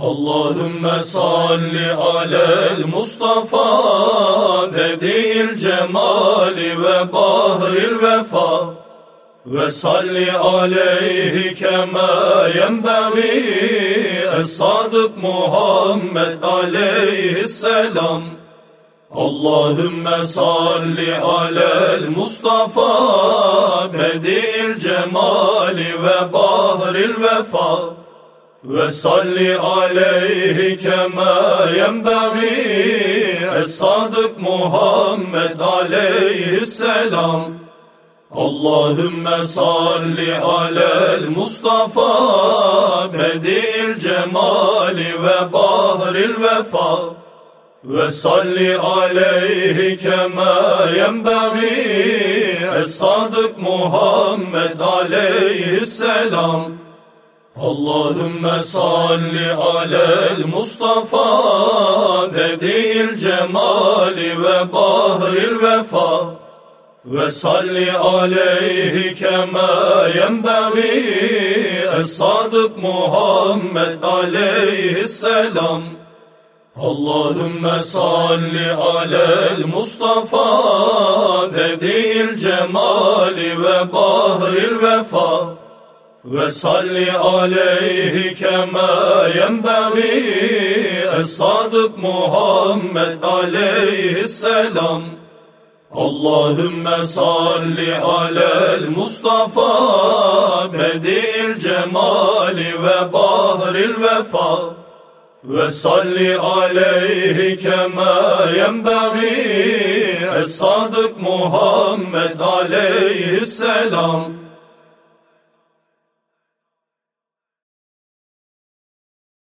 Allahümme salli alel Mustafa Bedil cemali ve bahril vefa Ve salli aleyhi kema yenbeği Es-Sadık Muhammed aleyhisselam. Allahümme salli alel Mustafa Bedil cemali ve bahril vefa salli aleyhi kema yenbeği. Es-Sadık Muhammed aleyhisselam Allahümme salli alel Mustafa. Bedil cemali ve bahril vefa. Ve salli aleyhi kema yenbeği. Es-Sadık Muhammed aleyhisselam Allahümme salli alel Mustafa Bedil cemali ve bahril vefa Ve salli aleyhi kema yenbeği Es-Sadık Muhammed aleyhisselam Allahümme salli alel Mustafa Bedil cemali ve bahril vefa ve salli aleyhi kema yenbeği Es-Sadık Muhammed aleyhisselam Allahümme salli alel Mustafa Bedil cemali ve bahril vefa. Ve salli aleyhi kema yenbeği Es-Sadık Muhammed aleyhisselam